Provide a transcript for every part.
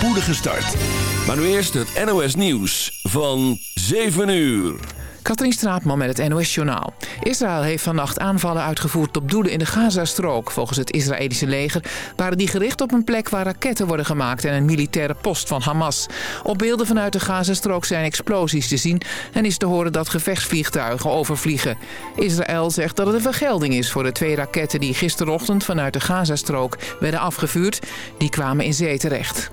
spoedige start. Maar nu eerst het NOS Nieuws van 7 uur. Katrien Straatman met het NOS-journaal. Israël heeft vannacht aanvallen uitgevoerd op doelen in de Gazastrook. Volgens het Israëlische leger waren die gericht op een plek waar raketten worden gemaakt... en een militaire post van Hamas. Op beelden vanuit de Gazastrook zijn explosies te zien... en is te horen dat gevechtsvliegtuigen overvliegen. Israël zegt dat het een vergelding is voor de twee raketten... die gisterochtend vanuit de Gazastrook werden afgevuurd. Die kwamen in zee terecht.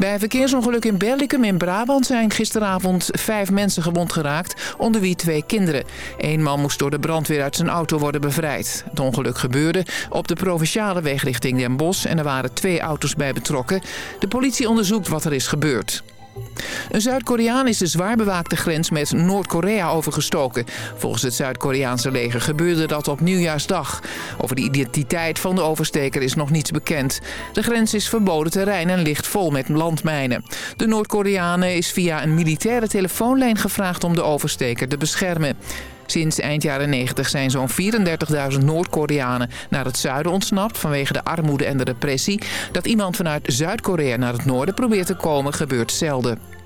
Bij een verkeersongeluk in Berlicum in Brabant zijn gisteravond vijf mensen gewond geraakt, onder wie twee kinderen. Eén man moest door de brandweer uit zijn auto worden bevrijd. Het ongeluk gebeurde op de provinciale weg richting Den Bosch en er waren twee auto's bij betrokken. De politie onderzoekt wat er is gebeurd. Een Zuid-Koreaan is de zwaar bewaakte grens met Noord-Korea overgestoken. Volgens het Zuid-Koreaanse leger gebeurde dat op nieuwjaarsdag. Over de identiteit van de oversteker is nog niets bekend. De grens is verboden terrein en ligt vol met landmijnen. De Noord-Koreanen is via een militaire telefoonlijn gevraagd om de oversteker te beschermen. Sinds eind jaren 90 zijn zo'n 34.000 Noord-Koreanen naar het zuiden ontsnapt... vanwege de armoede en de repressie. Dat iemand vanuit Zuid-Korea naar het noorden probeert te komen gebeurt zelden.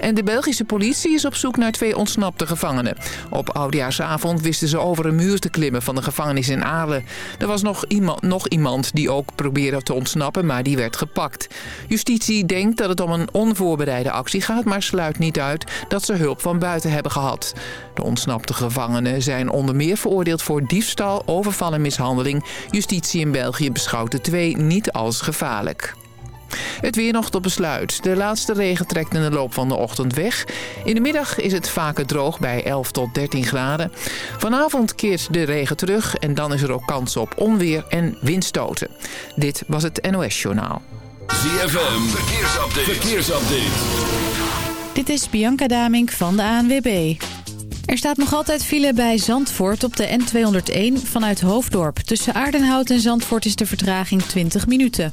En de Belgische politie is op zoek naar twee ontsnapte gevangenen. Op oudjaarsavond wisten ze over een muur te klimmen van de gevangenis in Aalen. Er was nog iemand, nog iemand die ook probeerde te ontsnappen, maar die werd gepakt. Justitie denkt dat het om een onvoorbereide actie gaat... maar sluit niet uit dat ze hulp van buiten hebben gehad. De ontsnapte gevangenen zijn onder meer veroordeeld voor diefstal, overval en mishandeling. Justitie in België beschouwt de twee niet als gevaarlijk. Het weer nog tot besluit. De laatste regen trekt in de loop van de ochtend weg. In de middag is het vaker droog bij 11 tot 13 graden. Vanavond keert de regen terug en dan is er ook kans op onweer en windstoten. Dit was het NOS Journaal. ZFM, verkeersupdate. verkeersupdate. Dit is Bianca Damink van de ANWB. Er staat nog altijd file bij Zandvoort op de N201 vanuit Hoofddorp. Tussen Aardenhout en Zandvoort is de vertraging 20 minuten.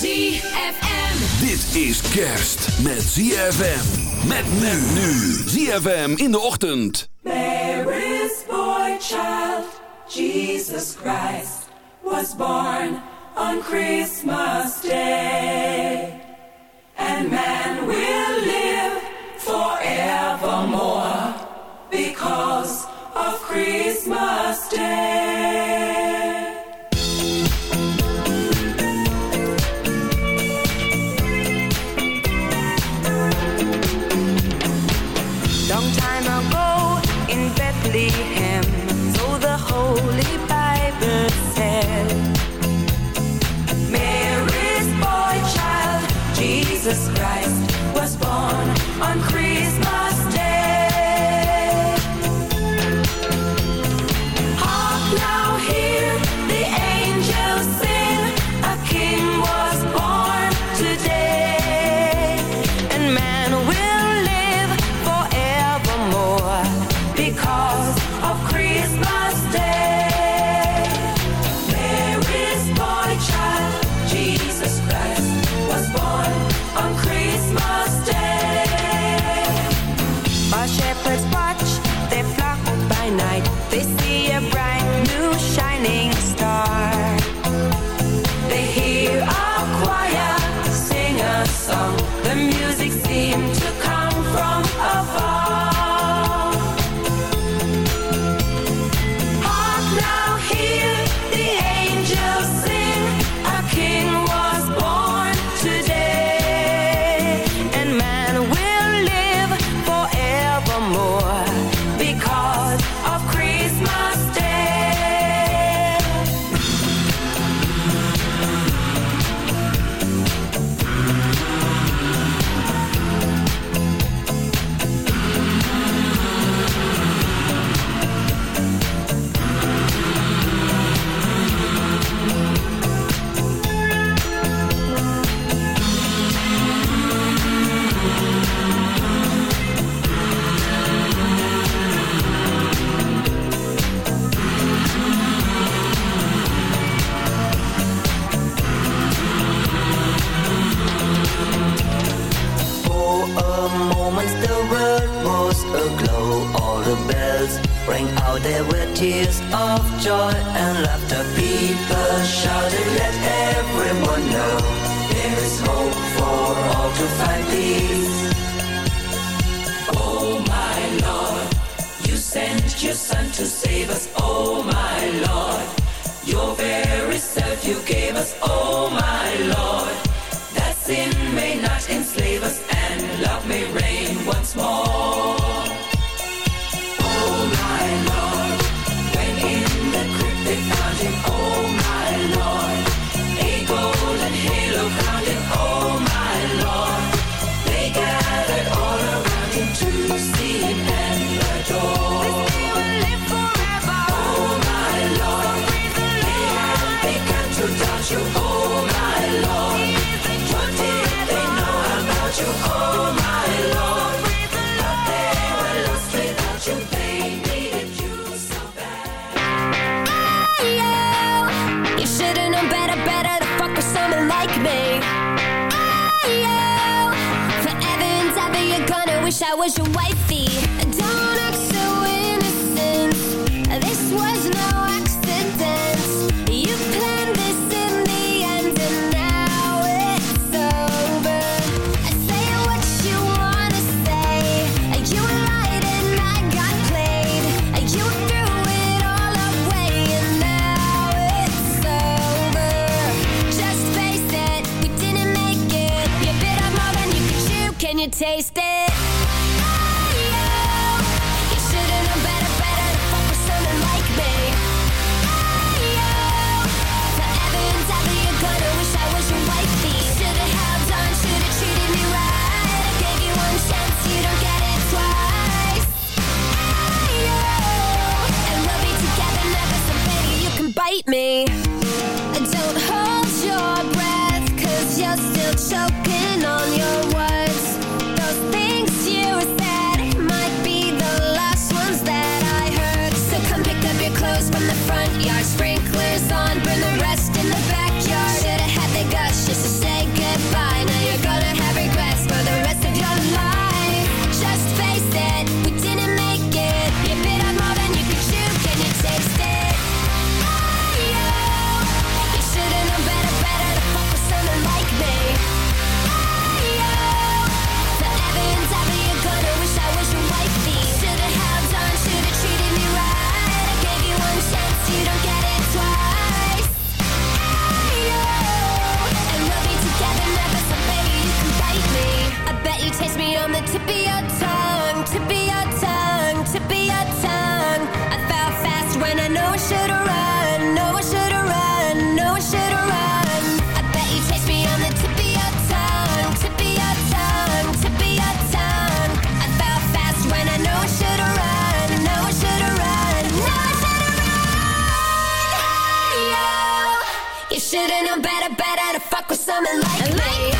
ZFM. Dit is kerst met ZFM. Met men nu. ZFM in de ochtend. There is boy child, Jesus Christ, was born on Christmas Day. And man will shit and I'm better, better to fuck with someone like me.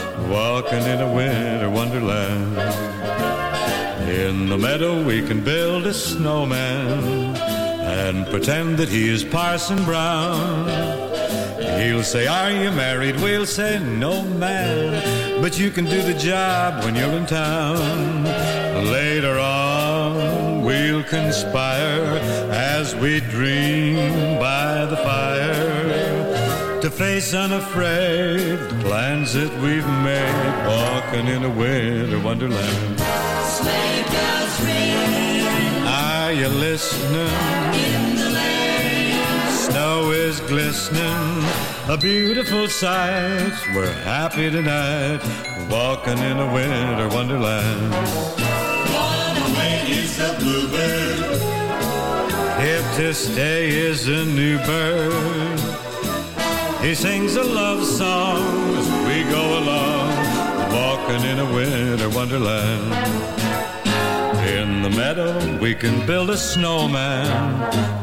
walking in a winter wonderland. In the meadow we can build a snowman and pretend that he is Parson Brown. He'll say, Are you married? We'll say, No, man. But you can do the job when you're in town. Later on, we'll conspire as we dream by the fire face unafraid the plans that we've made, walking in a winter wonderland. Sleigh bells ring Are you listening? in the lane. Snow is glistening, a beautiful sight. We're happy tonight, walking in a winter wonderland. One away is the bluebird. If to stay is a new bird, he sings a love song as we go along, walking in a winter wonderland. In the meadow, we can build a snowman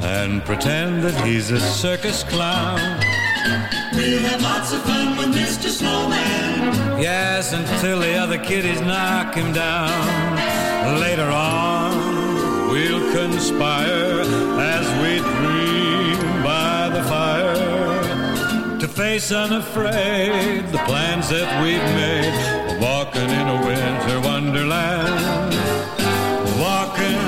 and pretend that he's a circus clown. We'll have lots of fun with Mr. Snowman. Yes, until the other kiddies knock him down. Later on, we'll conspire as we dream face unafraid the plans that we've made. Walking in a winter wonderland. Walking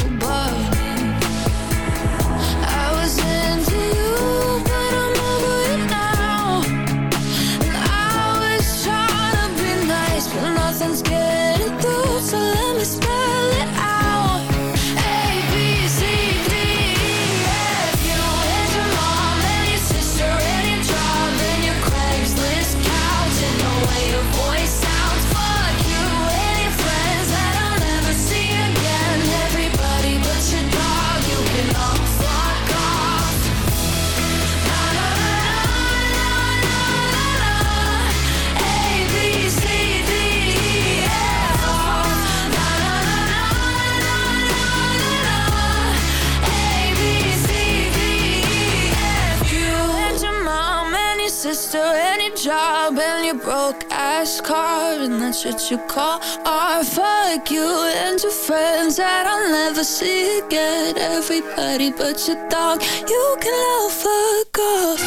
broke ass car and that's what you call art. Fuck you and your friends that I'll never see again. Everybody but your dog, you can all fuck off.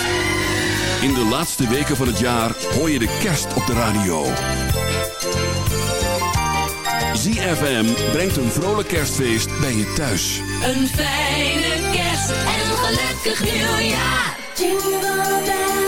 In de laatste weken van het jaar hoor je de kerst op de radio. ZFM brengt een vrolijk kerstfeest bij je thuis. Een fijne kerst en een gelukkig nieuwjaar. Jingle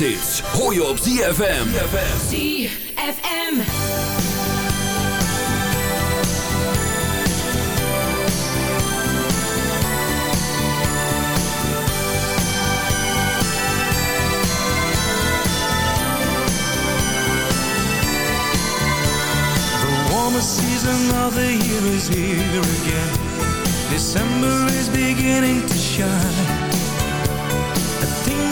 zomerhits hoor je op ZFM. ZFM. The warmest season of the year is here again. December is beginning to shine.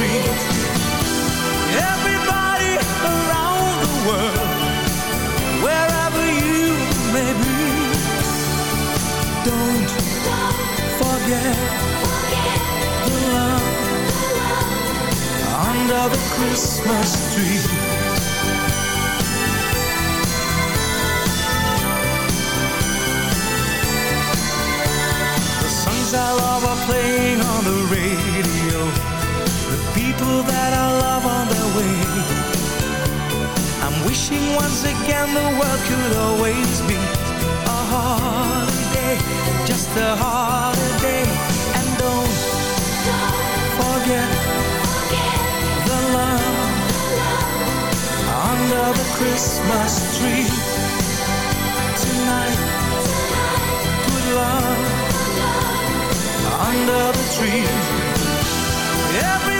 the. Everybody around the world, wherever you may be, don't forget the love under the Christmas tree. I love are playing on the radio. People that I love on their way. I'm wishing once again the world could always be a holiday, just a holiday. And don't forget the love under the Christmas tree. Tonight, put love under the tree. Everybody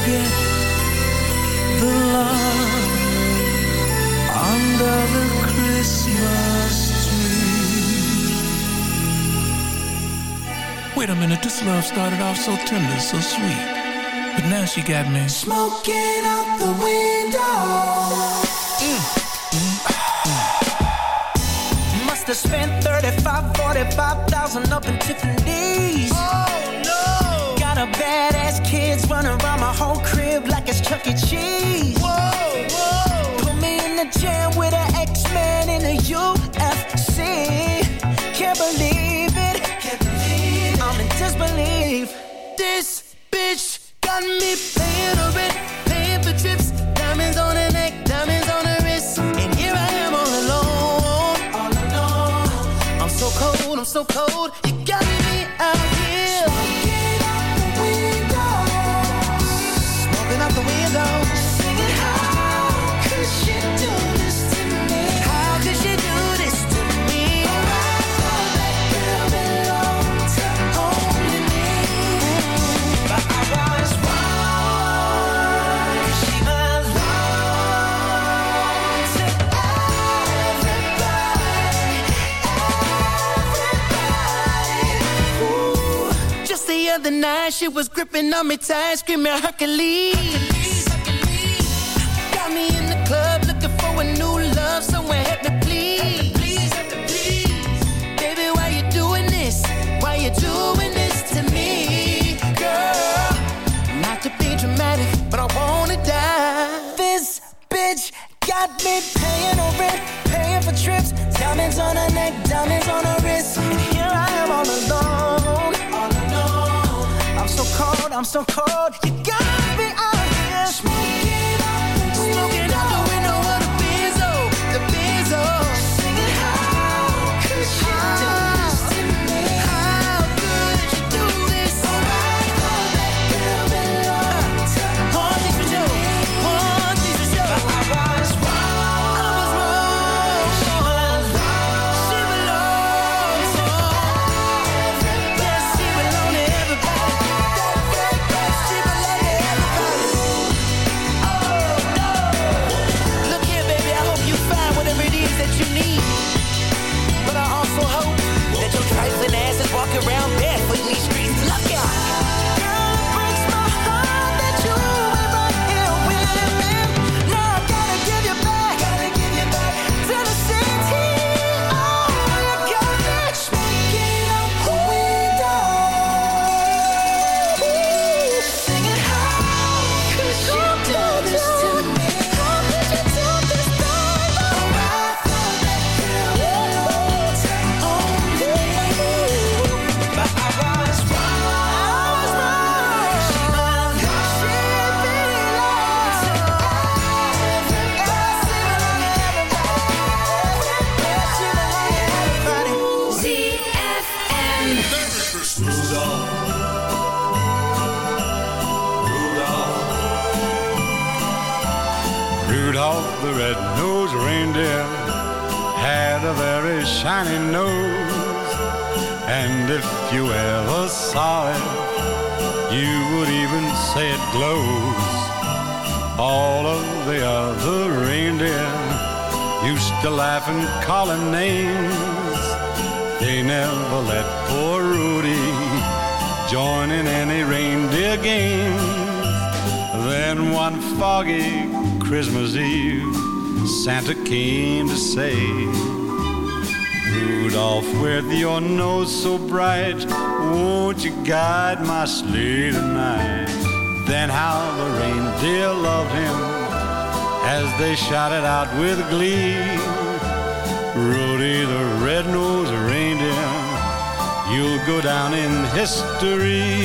Forget the love under the Christmas tree. Wait a minute, this love started off so tender, so sweet. But now she got me. Smoking out the window. Mm, mm. Must have spent 35, 45,000 up in Tiffany's. A badass kids running around my whole crib like it's Chuck E. Cheese. Whoa, whoa! Put me in the jam with an X-Man in the UFC. Can't believe it. Can't believe it. I'm in disbelief. This bitch got me paying her rent, paying for trips, diamonds on her neck, diamonds on her wrist, and here I am all alone, all alone. I'm so cold, I'm so cold. You got me out the window. Other night, she was gripping on me tight, screaming Hercules. Got me in the club looking for a new love, someone help me please. Baby, why you doing this? Why you doing this to me, girl? Not to be dramatic, but I wanna die. This bitch got me paying rent, paying for trips, diamonds on her neck, diamonds on her I'm so cold. You got me out here smoking out with glee, Rudy the red-nosed reindeer, you'll go down in history.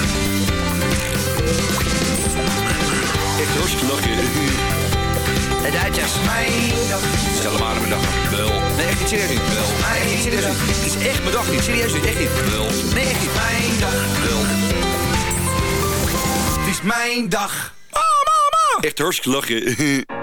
echt hartstikke lachen. En dat is mijn dag. Stel maar mijn dag. Wel. Nee, echt niet serieus. Wel. Nee, echt niet serieus. Het is echt mijn dag niet. Serieus. Echt niet. Wel. Nee, echt niet. Mijn dag. Wel. Het is mijn dag. Oh, mama. Echt hartstikke lachen.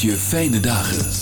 Je fijne dagen.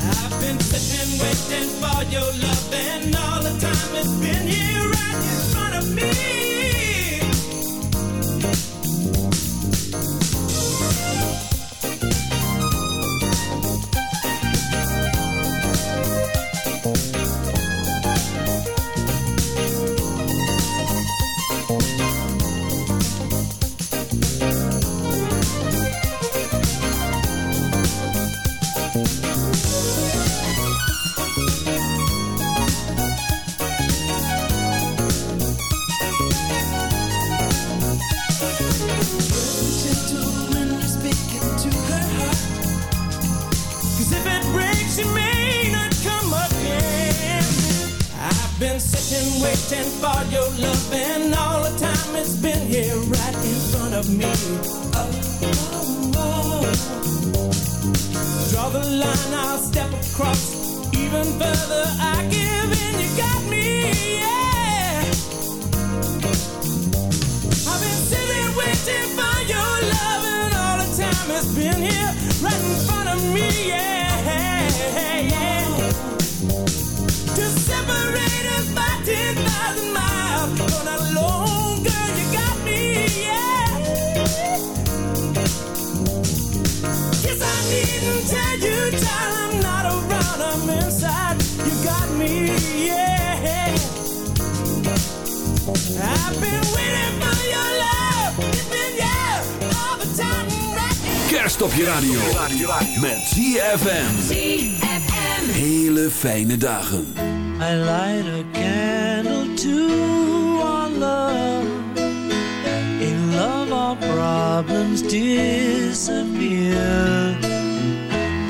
I've been sitting waiting for your love and all the time it's been Kerst op je radio. Met ZFM. Hele fijne dagen. I light a candle to our love. In love our problems disappear.